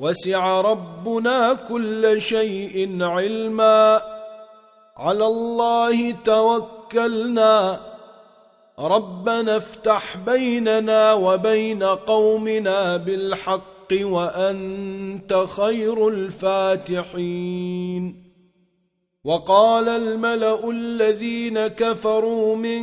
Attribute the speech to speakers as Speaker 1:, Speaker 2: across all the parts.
Speaker 1: وسع ربنا كل شيء علما. على الله توكلنا. ربنا افتح بيننا وبين قومنا بالحق وأنت خير الفاتحين. وقال الملأ الذين كفروا من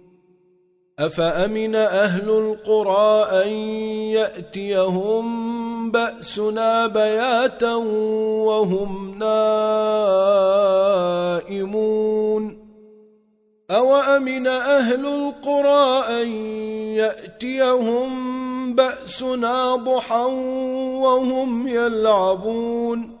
Speaker 1: أفأمن أهل القرى أن يأتيهم بأسنا بياتا وهم نائمون أو أمن أهل القرى أن يأتيهم بأسنا ضحا وهم يلعبون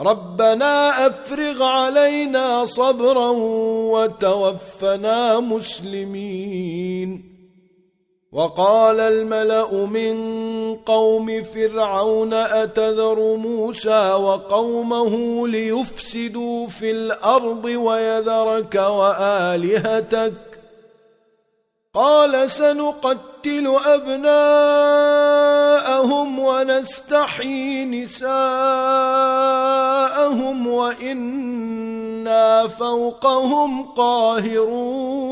Speaker 1: ربنا أفرغ علينا صبرا وتوفنا مسلمين. وقال الملأ من قوم فرعون أتذر موسى وقومه ليفسدوا في الأرض ويذرك وآلهتك؟ قال سنقتل نقتل أبناءهم ونستحيي نساءهم وإنا فوقهم قاهرون.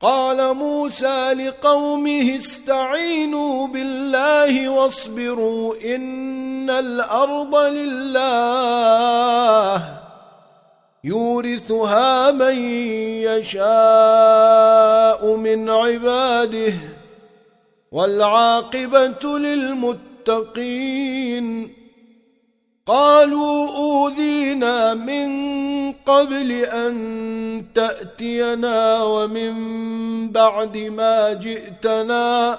Speaker 1: قال موسى لقومه استعينوا بالله واصبروا إن الأرض لله. يورثها من يشاء من عباده والعاقبة للمتقين. قالوا أوذينا من قبل أن تأتينا ومن بعد ما جئتنا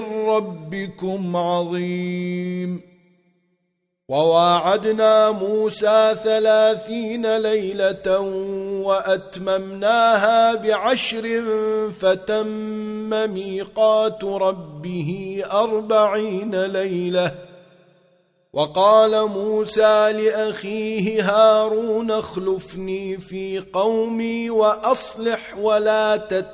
Speaker 1: من ربكم عظيم. وواعدنا موسى ثلاثين ليلة وأتممناها بعشر فتم ميقات ربه أربعين ليلة. وقال موسى لأخيه هارون اخلفني في قومي وأصلح ولا تتبع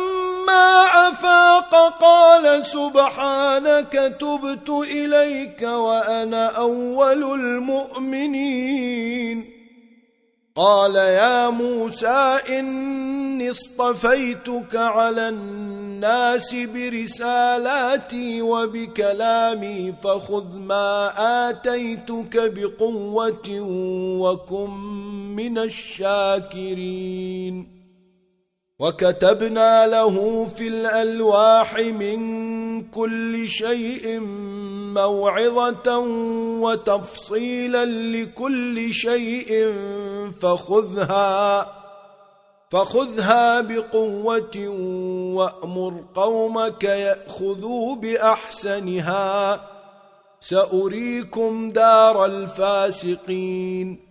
Speaker 1: فلما أفاق؟ قال سبحانك تبت إليك وأنا أول المؤمنين. قال يا موسى إني اصطفيتك على الناس برسالاتي وبكلامي فخذ ما آتيتك بقوة وكن من الشاكرين. وكتبنا له في الألواح من كل شيء موعظة وتفصيلا لكل شيء فخذها فخذها بقوة وأمر قومك يأخذوا بأحسنها سأريكم دار الفاسقين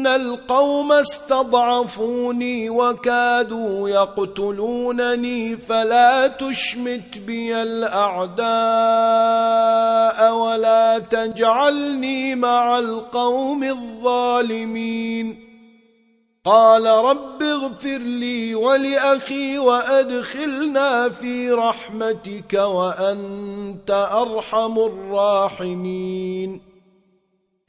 Speaker 1: ان القوم استضعفوني وكادوا يقتلونني فلا تشمت بي الاعداء ولا تجعلني مع القوم الظالمين قال رب اغفر لي ولأخي وأدخلنا في رحمتك وأنت أرحم الراحمين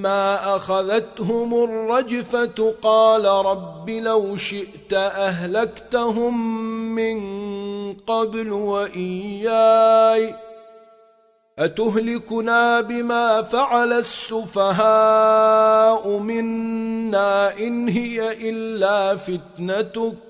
Speaker 1: فلما أخذتهم الرجفة قال رب لو شئت أهلكتهم من قبل وإياي أتهلكنا بما فعل السفهاء منا إن هي إلا فتنتك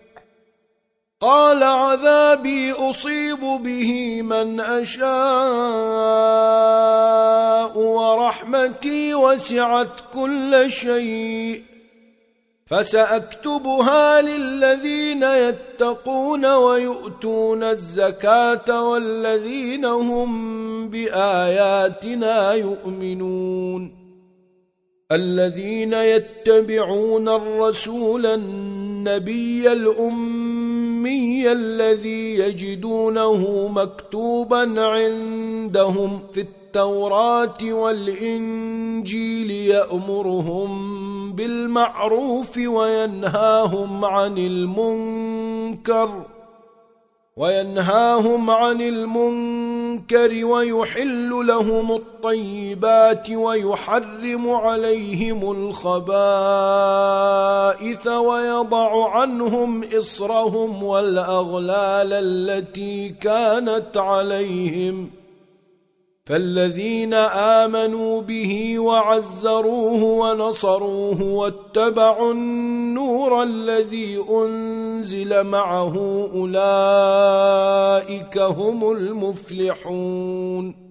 Speaker 1: قال عذابي أصيب به من أشاء ورحمتي وسعت كل شيء فسأكتبها للذين يتقون ويؤتون الزكاة والذين هم بآياتنا يؤمنون الذين يتبعون الرسول النبي الأمم الأمي الذي يجدونه مكتوبا عندهم في التوراة والإنجيل يأمرهم بالمعروف وينهاهم عن المنكر وينهاهم عن المنكر المنكر ويحل لهم الطيبات ويحرم عليهم الخبائث ويضع عنهم إصرهم والأغلال التي كانت عليهم ۖ فالذين آمنوا به وعزروه ونصروه واتبعوا النور الذي أنزل معه أولئك هم المفلحون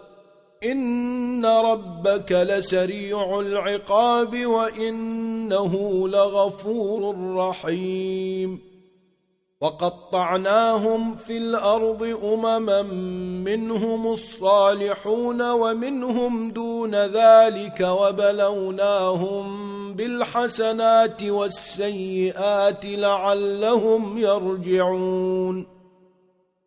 Speaker 1: ان ربك لسريع العقاب وانه لغفور رحيم وقطعناهم في الأرض امما منهم الصالحون ومنهم دون ذلك وبلوناهم بالحسنات والسيئات لعلهم يرجعون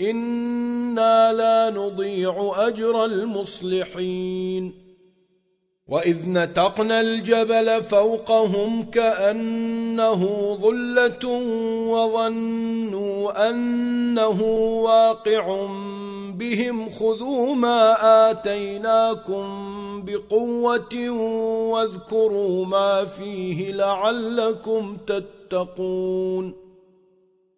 Speaker 1: إنا لا نضيع أجر المصلحين وإذ نتقنا الجبل فوقهم كأنه ظلة وظنوا أنه واقع بهم خذوا ما آتيناكم بقوة واذكروا ما فيه لعلكم تتقون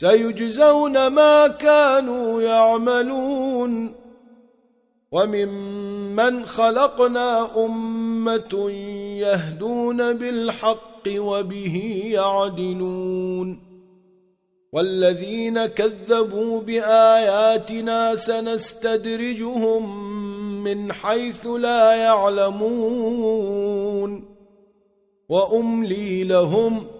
Speaker 1: سيجزون ما كانوا يعملون وممن خلقنا أمة يهدون بالحق وبه يعدلون والذين كذبوا بآياتنا سنستدرجهم من حيث لا يعلمون وأملي لهم وَأُمْلِي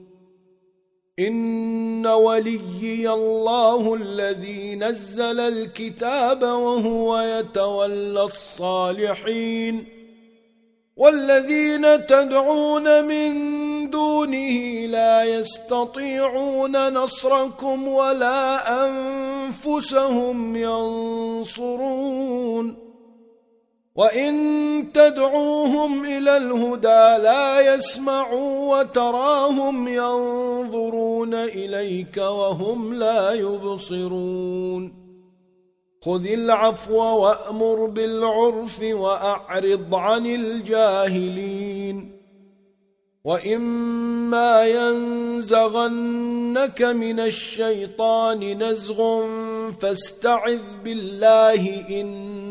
Speaker 1: ان وَلِيِّيَ الله الذي نزل الكتاب وهو يتولى الصالحين والذين تدعون من دونه لا يستطيعون نصركم ولا انفسهم ينصرون وَإِن تَدْعُوهُمْ إِلَى الْهُدَى لَا يَسْمَعُوا وَتَرَاهُمْ يَنْظُرُونَ إِلَيْكَ وَهُمْ لَا يُبْصِرُونَ خُذِ الْعَفْوَ وَأْمُرْ بِالْعُرْفِ وَأَعْرِضْ عَنِ الْجَاهِلِينَ وَإِمَّا يَنزَغَنَّكَ مِنَ الشَّيْطَانِ نَزْغٌ فَاسْتَعِذْ بِاللَّهِ إِنَّهُ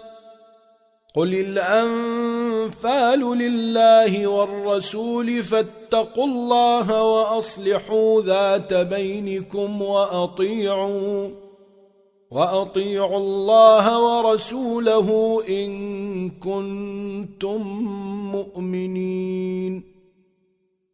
Speaker 1: قل الأنفال لله والرسول فاتقوا الله وأصلحوا ذات بينكم وأطيعوا وأطيعوا الله ورسوله إن كنتم مؤمنين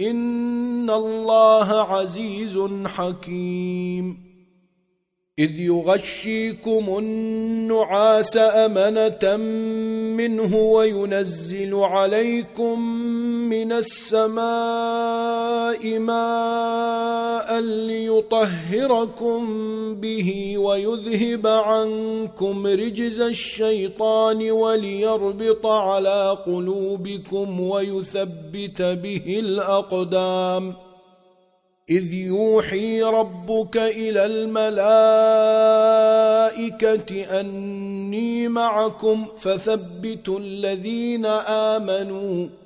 Speaker 1: ان الله عزيز حكيم اذ يغشيكم النعاس امنه منه وينزل عليكم من السماء ماء ليطهركم به ويذهب عنكم رجز الشيطان وليربط على قلوبكم ويثبت به الأقدام. إذ يوحي ربك إلى الملائكة أني معكم فثبتوا الذين آمنوا.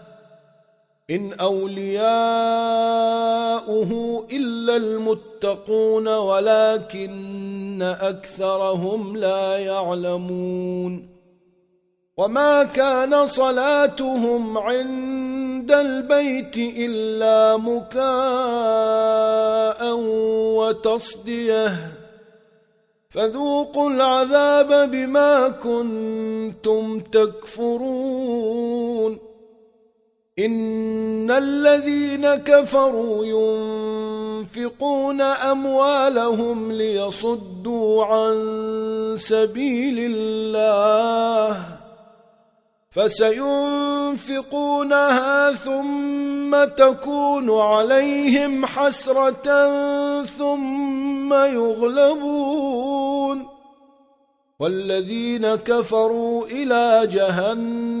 Speaker 1: إن أولياؤه إلا المتقون ولكن أكثرهم لا يعلمون وما كان صلاتهم عند البيت إلا مكاء وتصدية فذوقوا العذاب بما كنتم تكفرون ان الذين كفروا ينفقون اموالهم ليصدوا عن سبيل الله فسينفقونها ثم تكون عليهم حسرة ثم يغلبون والذين كفروا إلى جهنم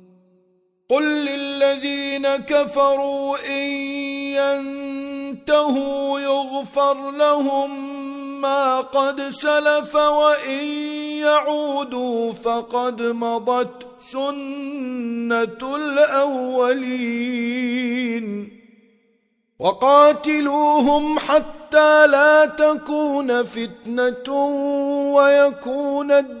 Speaker 1: قل للذين كفروا إن ينتهوا يغفر لهم ما قد سلف وإن يعودوا فقد مضت سنة الأولين وقاتلوهم حتى لا تكون فتنة ويكون الدين